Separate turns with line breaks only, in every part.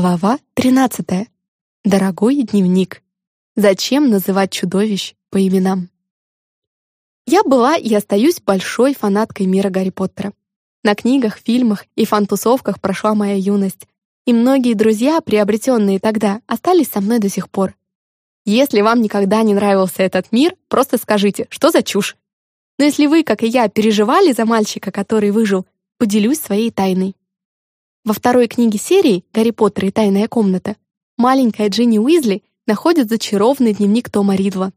Глава 13. Дорогой дневник. Зачем называть чудовищ по именам? Я была и остаюсь большой фанаткой мира Гарри Поттера. На книгах, фильмах и фан-тусовках прошла моя юность, и многие друзья, приобретенные тогда, остались со мной до сих пор. Если вам никогда не нравился этот мир, просто скажите, что за чушь. Но если вы, как и я, переживали за мальчика, который выжил, поделюсь своей тайной. Во второй книге серии «Гарри Поттер и тайная комната» маленькая Джинни Уизли находит зачарованный дневник Тома Ридла.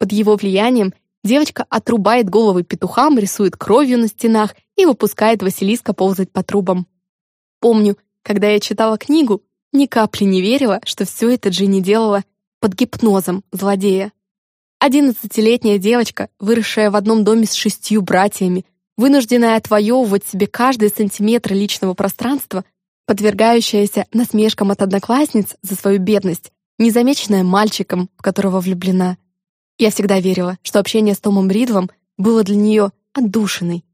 Под его влиянием девочка отрубает головы петухам, рисует кровью на стенах и выпускает Василиска ползать по трубам. Помню, когда я читала книгу, ни капли не верила, что все это Джинни делала под гипнозом злодея. Одиннадцатилетняя девочка, выросшая в одном доме с шестью братьями, вынужденная отвоевывать себе каждый сантиметр личного пространства, подвергающаяся насмешкам от одноклассниц за свою бедность, незамеченная мальчиком, в которого влюблена. Я всегда верила, что общение с Томом Ридлом было для нее отдушиной.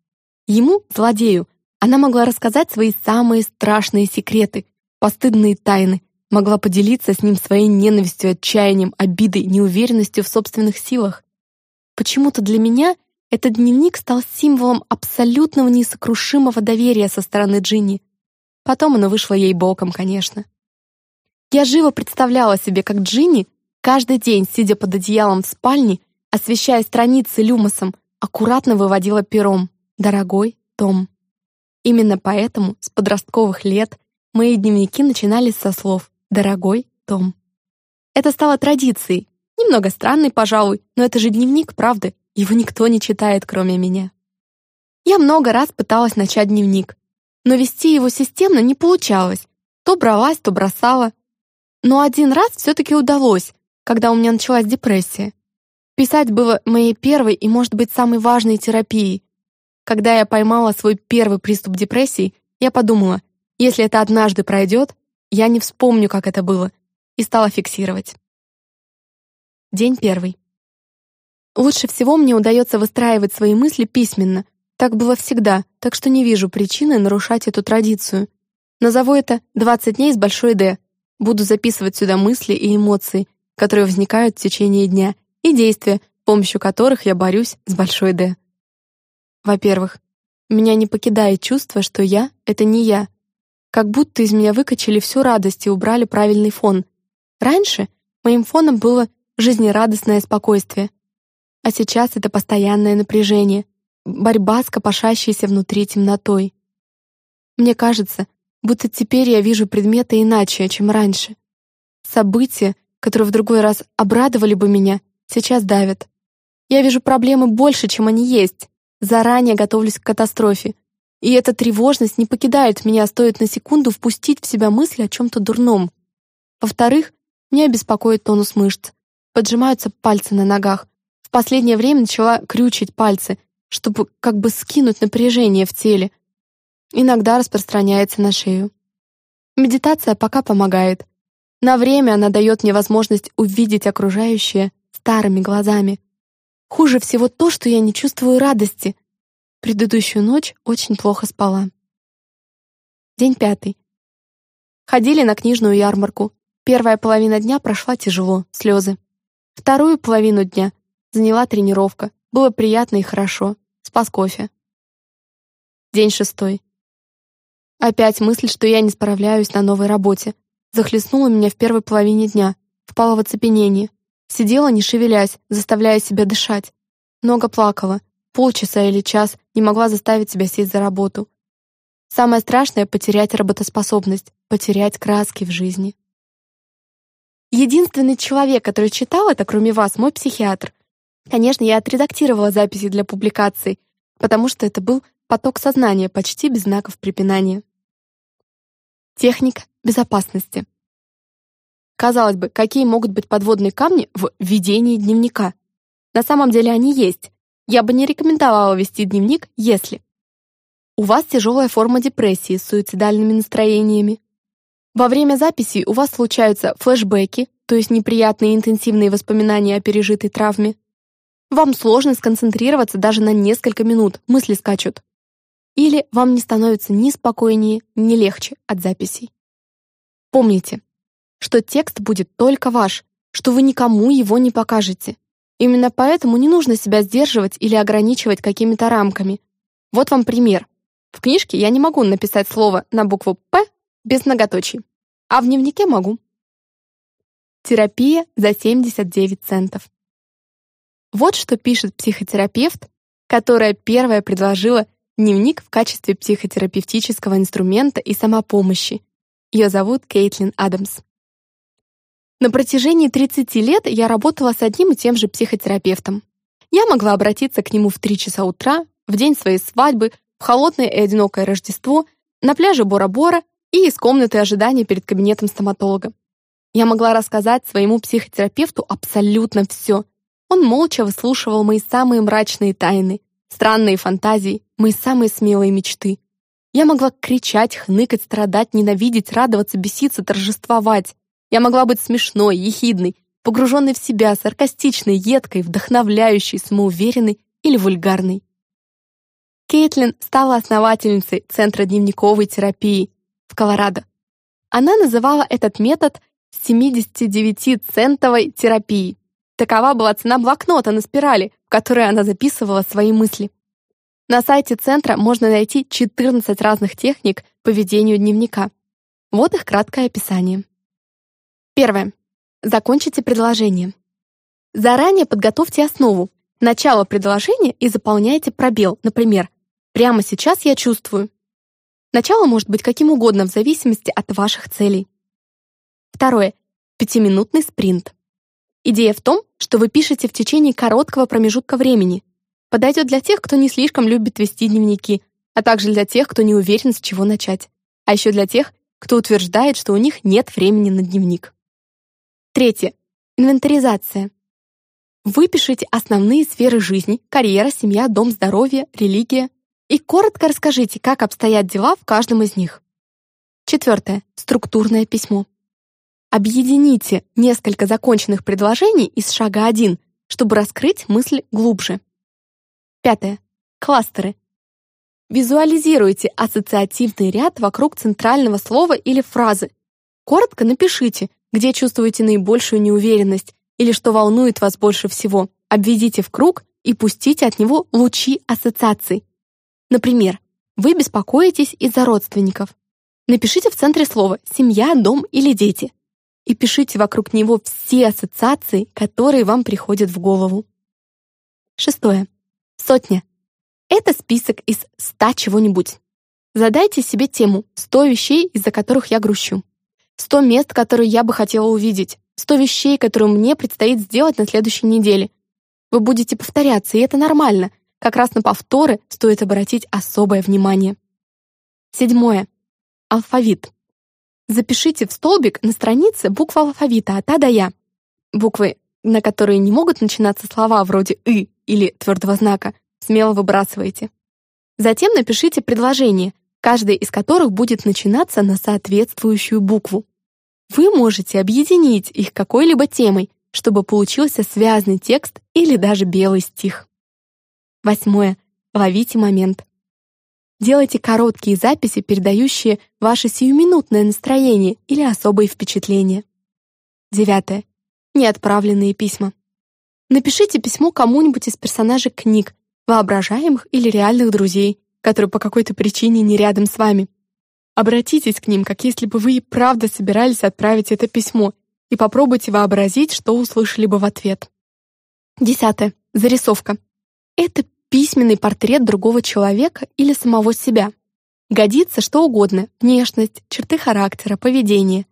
Ему, злодею, она могла рассказать свои самые страшные секреты, постыдные тайны, могла поделиться с ним своей ненавистью, отчаянием, обидой, неуверенностью в собственных силах. Почему-то для меня этот дневник стал символом абсолютного несокрушимого доверия со стороны Джинни. Потом оно вышло ей боком, конечно. Я живо представляла себе, как Джинни каждый день, сидя под одеялом в спальне, освещая страницы люмосом, аккуратно выводила пером «Дорогой Том». Именно поэтому с подростковых лет мои дневники начинались со слов «Дорогой Том». Это стало традицией, немного странной, пожалуй, но это же дневник, правда? Его никто не читает, кроме меня. Я много раз пыталась начать дневник, но вести его системно не получалось. То бралась, то бросала. Но один раз все-таки удалось, когда у меня началась депрессия. Писать было моей первой и, может быть, самой важной терапией. Когда я поймала свой первый приступ депрессии, я подумала, если это однажды пройдет, я не вспомню, как это было, и стала фиксировать. День первый. Лучше всего мне удается выстраивать свои мысли письменно, так было всегда, так что не вижу причины нарушать эту традицию. Назову это «20 дней с большой «Д». Буду записывать сюда мысли и эмоции, которые возникают в течение дня, и действия, с помощью которых я борюсь с большой «Д». Во-первых, меня не покидает чувство, что я — это не я. Как будто из меня выкачали всю радость и убрали правильный фон. Раньше моим фоном было жизнерадостное спокойствие, а сейчас это постоянное напряжение — борьба с копошащейся внутри темнотой. Мне кажется, будто теперь я вижу предметы иначе, чем раньше. События, которые в другой раз обрадовали бы меня, сейчас давят. Я вижу проблемы больше, чем они есть. Заранее готовлюсь к катастрофе. И эта тревожность не покидает меня, стоит на секунду впустить в себя мысли о чем-то дурном. Во-вторых, меня беспокоит тонус мышц. Поджимаются пальцы на ногах. В последнее время начала крючить пальцы, чтобы как бы скинуть напряжение в теле. Иногда распространяется на шею. Медитация пока помогает. На время она дает мне возможность увидеть окружающее старыми глазами. Хуже всего то, что я не чувствую радости. Предыдущую ночь очень плохо спала. День пятый. Ходили на книжную ярмарку. Первая половина дня прошла тяжело, слезы. Вторую половину дня заняла тренировка. Было приятно и хорошо. Спас кофе. День шестой. Опять мысль, что я не справляюсь на новой работе. Захлестнула меня в первой половине дня. Впала в оцепенение. Сидела, не шевелясь, заставляя себя дышать. Много плакала. Полчаса или час не могла заставить себя сесть за работу. Самое страшное — потерять работоспособность, потерять краски в жизни. Единственный человек, который читал это, кроме вас, мой психиатр. Конечно, я отредактировала записи для публикаций, потому что это был поток сознания почти без знаков препинания. Техника безопасности. Казалось бы, какие могут быть подводные камни в ведении дневника? На самом деле они есть. Я бы не рекомендовала вести дневник, если у вас тяжелая форма депрессии с суицидальными настроениями. Во время записи у вас случаются флешбеки, то есть неприятные интенсивные воспоминания о пережитой травме. Вам сложно сконцентрироваться даже на несколько минут, мысли скачут. Или вам не становится ни спокойнее, ни легче от записей. Помните, что текст будет только ваш, что вы никому его не покажете. Именно поэтому не нужно себя сдерживать или ограничивать какими-то рамками. Вот вам пример. В книжке я не могу написать слово на букву «П» без многоточий, а в дневнике могу. Терапия за 79 центов. Вот что пишет психотерапевт, которая первая предложила дневник в качестве психотерапевтического инструмента и самопомощи. Ее зовут Кейтлин Адамс. На протяжении 30 лет я работала с одним и тем же психотерапевтом. Я могла обратиться к нему в 3 часа утра, в день своей свадьбы, в холодное и одинокое Рождество, на пляже Бора-Бора и из комнаты ожидания перед кабинетом стоматолога. Я могла рассказать своему психотерапевту абсолютно все. Он молча выслушивал мои самые мрачные тайны, странные фантазии, мои самые смелые мечты. Я могла кричать, хныкать, страдать, ненавидеть, радоваться, беситься, торжествовать. Я могла быть смешной, ехидной, погруженной в себя, саркастичной, едкой, вдохновляющей, самоуверенной или вульгарной. Кейтлин стала основательницей Центра дневниковой терапии в Колорадо. Она называла этот метод 79-центовой терапией. Такова была цена блокнота на спирали, в которой она записывала свои мысли. На сайте центра можно найти 14 разных техник по ведению дневника. Вот их краткое описание. Первое. Закончите предложение. Заранее подготовьте основу, начало предложения и заполняйте пробел, например, «Прямо сейчас я чувствую». Начало может быть каким угодно в зависимости от ваших целей. Второе. Пятиминутный спринт. Идея в том, что вы пишете в течение короткого промежутка времени. Подойдет для тех, кто не слишком любит вести дневники, а также для тех, кто не уверен, с чего начать. А еще для тех, кто утверждает, что у них нет времени на дневник. Третье. Инвентаризация. Выпишите основные сферы жизни, карьера, семья, дом, здоровье, религия и коротко расскажите, как обстоят дела в каждом из них. Четвертое. Структурное письмо. Объедините несколько законченных предложений из шага 1, чтобы раскрыть мысль глубже. Пятое. Кластеры. Визуализируйте ассоциативный ряд вокруг центрального слова или фразы. Коротко напишите, где чувствуете наибольшую неуверенность или что волнует вас больше всего. Обведите в круг и пустите от него лучи ассоциаций. Например, вы беспокоитесь из-за родственников. Напишите в центре слова «семья», «дом» или «дети» и пишите вокруг него все ассоциации, которые вам приходят в голову. Шестое. Сотня. Это список из ста чего-нибудь. Задайте себе тему «100 вещей, из-за которых я грущу». 100 мест, которые я бы хотела увидеть, 100 вещей, которые мне предстоит сделать на следующей неделе. Вы будете повторяться, и это нормально. Как раз на повторы стоит обратить особое внимание. Седьмое. Алфавит. Запишите в столбик на странице буквы алфавита от А до Я. Буквы, на которые не могут начинаться слова вроде «ы» или твердого знака, смело выбрасывайте. Затем напишите предложение, каждая из которых будет начинаться на соответствующую букву. Вы можете объединить их какой-либо темой, чтобы получился связанный текст или даже белый стих. Восьмое. Ловите момент. Делайте короткие записи, передающие ваше сиюминутное настроение или особые впечатления. Девятое. Неотправленные письма. Напишите письмо кому-нибудь из персонажей книг, воображаемых или реальных друзей, которые по какой-то причине не рядом с вами. Обратитесь к ним, как если бы вы и правда собирались отправить это письмо, и попробуйте вообразить, что услышали бы в ответ. Десятое. Зарисовка. Это письменный портрет другого человека или самого себя. Годится что угодно — внешность, черты характера, поведение.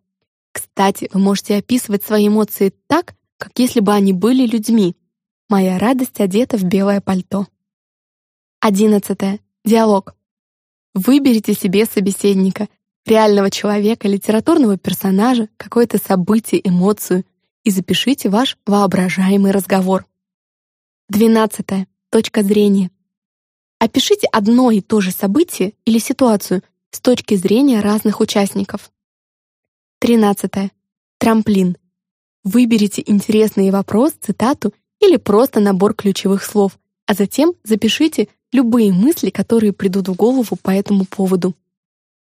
Кстати, вы можете описывать свои эмоции так, как если бы они были людьми. Моя радость одета в белое пальто. Одиннадцатое. Диалог. Выберите себе собеседника, реального человека, литературного персонажа, какое-то событие, эмоцию и запишите ваш воображаемый разговор. Двенадцатое. Точка зрения. Опишите одно и то же событие или ситуацию с точки зрения разных участников. Тринадцатое. Трамплин. Выберите интересный вопрос, цитату или просто набор ключевых слов, а затем запишите любые мысли, которые придут в голову по этому поводу.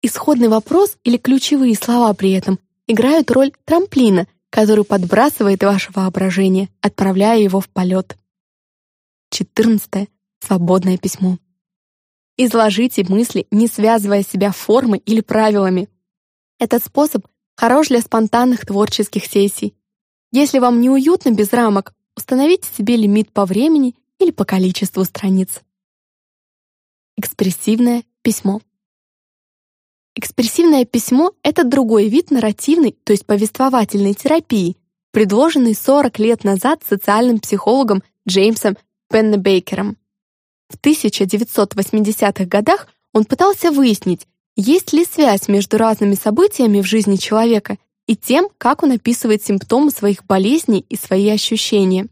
Исходный вопрос или ключевые слова при этом играют роль трамплина, который подбрасывает ваше воображение, отправляя его в полет. 14. Свободное письмо. Изложите мысли, не связывая себя формой или правилами. Этот способ хорош для спонтанных творческих сессий. Если вам неуютно без рамок, установите себе лимит по времени или по количеству страниц. Экспрессивное письмо. Экспрессивное письмо — это другой вид нарративной, то есть повествовательной терапии, предложенный 40 лет назад социальным психологом Джеймсом Пеннебейкером. В 1980-х годах он пытался выяснить, есть ли связь между разными событиями в жизни человека и тем, как он описывает симптомы своих болезней и свои ощущения.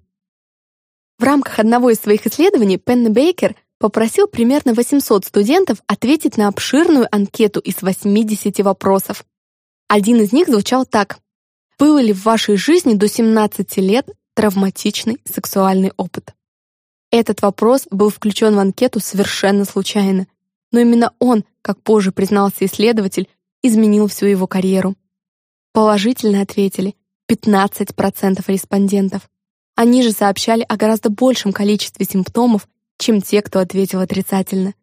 В рамках одного из своих исследований Пеннебейкер попросил примерно 800 студентов ответить на обширную анкету из 80 вопросов. Один из них звучал так. Был ли в вашей жизни до 17 лет травматичный сексуальный опыт? Этот вопрос был включен в анкету совершенно случайно, но именно он, как позже признался исследователь, изменил всю его карьеру. Положительно ответили 15% респондентов. Они же сообщали о гораздо большем количестве симптомов, чем те, кто ответил отрицательно.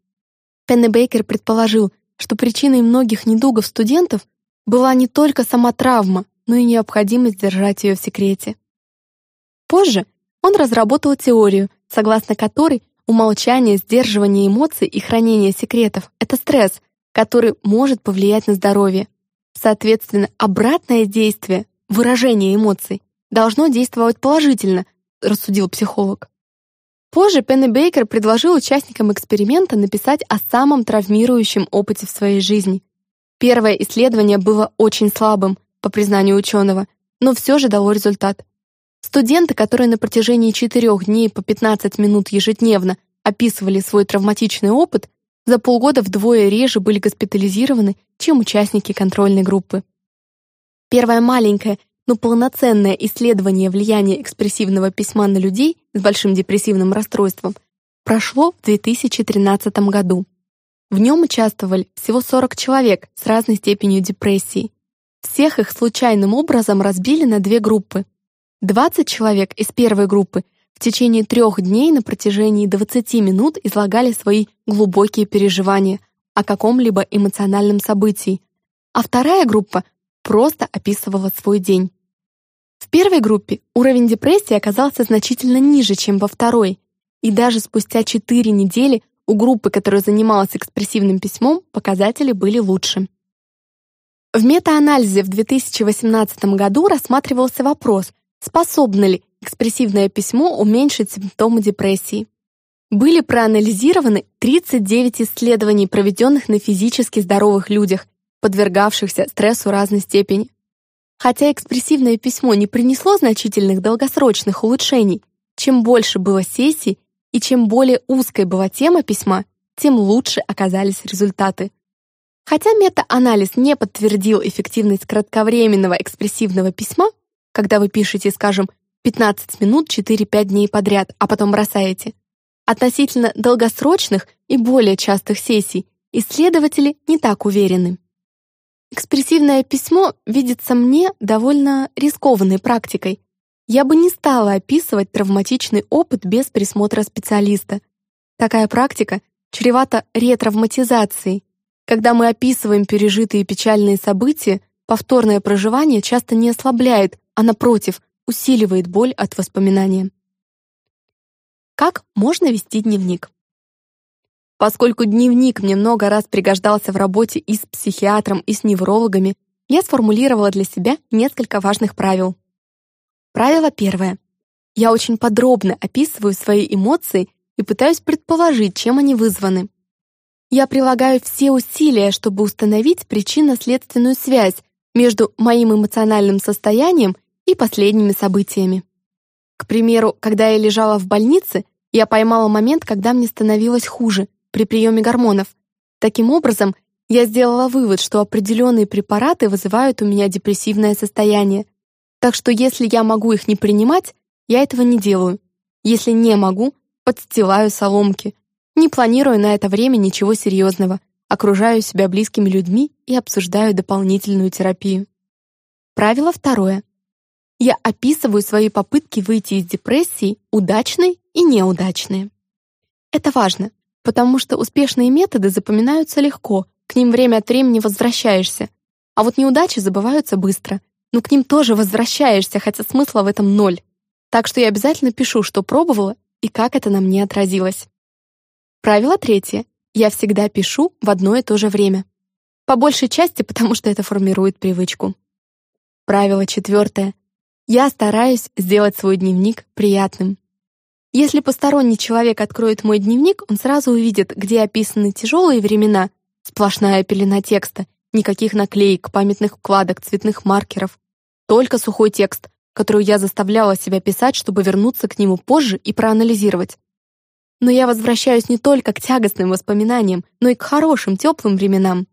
Пенни Бейкер предположил, что причиной многих недугов студентов была не только сама травма, но и необходимость держать ее в секрете. Позже он разработал теорию, согласно которой умолчание, сдерживание эмоций и хранение секретов — это стресс, который может повлиять на здоровье. Соответственно, обратное действие, выражение эмоций, должно действовать положительно, рассудил психолог. Позже Пенни Бейкер предложил участникам эксперимента написать о самом травмирующем опыте в своей жизни. Первое исследование было очень слабым, по признанию ученого, но все же дало результат. Студенты, которые на протяжении четырех дней по 15 минут ежедневно описывали свой травматичный опыт, за полгода вдвое реже были госпитализированы, чем участники контрольной группы. Первое маленькое но полноценное исследование влияния экспрессивного письма на людей с большим депрессивным расстройством прошло в 2013 году. В нем участвовали всего 40 человек с разной степенью депрессии. Всех их случайным образом разбили на две группы. 20 человек из первой группы в течение трех дней на протяжении 20 минут излагали свои глубокие переживания о каком-либо эмоциональном событии, а вторая группа просто описывала свой день. В первой группе уровень депрессии оказался значительно ниже, чем во второй, и даже спустя 4 недели у группы, которая занималась экспрессивным письмом, показатели были лучше. В метаанализе в 2018 году рассматривался вопрос, способно ли экспрессивное письмо уменьшить симптомы депрессии. Были проанализированы 39 исследований, проведенных на физически здоровых людях, подвергавшихся стрессу разной степени. Хотя экспрессивное письмо не принесло значительных долгосрочных улучшений, чем больше было сессий и чем более узкой была тема письма, тем лучше оказались результаты. Хотя мета-анализ не подтвердил эффективность кратковременного экспрессивного письма, когда вы пишете, скажем, 15 минут 4-5 дней подряд, а потом бросаете, относительно долгосрочных и более частых сессий исследователи не так уверены. Экспрессивное письмо видится мне довольно рискованной практикой. Я бы не стала описывать травматичный опыт без присмотра специалиста. Такая практика чревата ретравматизацией. Когда мы описываем пережитые печальные события, повторное проживание часто не ослабляет, а напротив, усиливает боль от воспоминания. Как можно вести дневник? Поскольку дневник мне много раз пригождался в работе и с психиатром, и с неврологами, я сформулировала для себя несколько важных правил. Правило первое. Я очень подробно описываю свои эмоции и пытаюсь предположить, чем они вызваны. Я прилагаю все усилия, чтобы установить причинно-следственную связь между моим эмоциональным состоянием и последними событиями. К примеру, когда я лежала в больнице, я поймала момент, когда мне становилось хуже, при приеме гормонов. Таким образом, я сделала вывод, что определенные препараты вызывают у меня депрессивное состояние. Так что если я могу их не принимать, я этого не делаю. Если не могу, подстилаю соломки. Не планирую на это время ничего серьезного, окружаю себя близкими людьми и обсуждаю дополнительную терапию. Правило второе. Я описываю свои попытки выйти из депрессии, удачные и неудачные. Это важно, потому что успешные методы запоминаются легко, к ним время от времени возвращаешься, а вот неудачи забываются быстро, но к ним тоже возвращаешься, хотя смысла в этом ноль. Так что я обязательно пишу, что пробовала и как это на мне отразилось. Правило третье. Я всегда пишу в одно и то же время. По большей части, потому что это формирует привычку. Правило четвертое. Я стараюсь сделать свой дневник приятным. Если посторонний человек откроет мой дневник, он сразу увидит, где описаны тяжелые времена, сплошная пелена текста, никаких наклеек, памятных вкладок, цветных маркеров. Только сухой текст, который я заставляла себя писать, чтобы вернуться к нему позже и проанализировать. Но я возвращаюсь не только к тягостным воспоминаниям, но и к хорошим, теплым временам.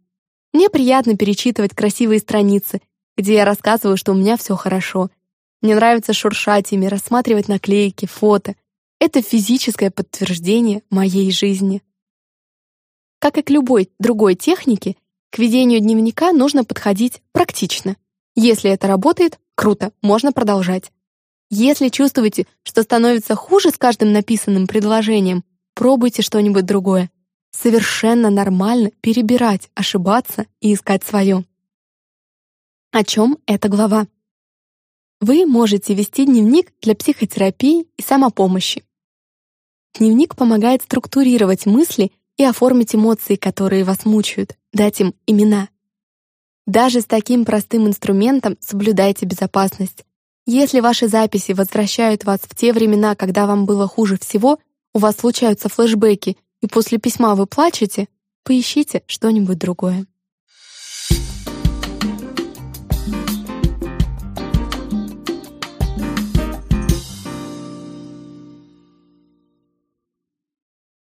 Мне приятно перечитывать красивые страницы, где я рассказываю, что у меня все хорошо. Мне нравится шуршать ими, рассматривать наклейки, фото, это физическое подтверждение моей жизни. Как и к любой другой технике, к ведению дневника нужно подходить практично. Если это работает, круто, можно продолжать. Если чувствуете, что становится хуже с каждым написанным предложением, пробуйте что-нибудь другое. Совершенно нормально перебирать, ошибаться и искать свое. О чем эта глава? Вы можете вести дневник для психотерапии и самопомощи. Дневник помогает структурировать мысли и оформить эмоции, которые вас мучают, дать им имена. Даже с таким простым инструментом соблюдайте безопасность. Если ваши записи возвращают вас в те времена, когда вам было хуже всего, у вас случаются флешбеки, и после письма вы плачете, поищите что-нибудь другое.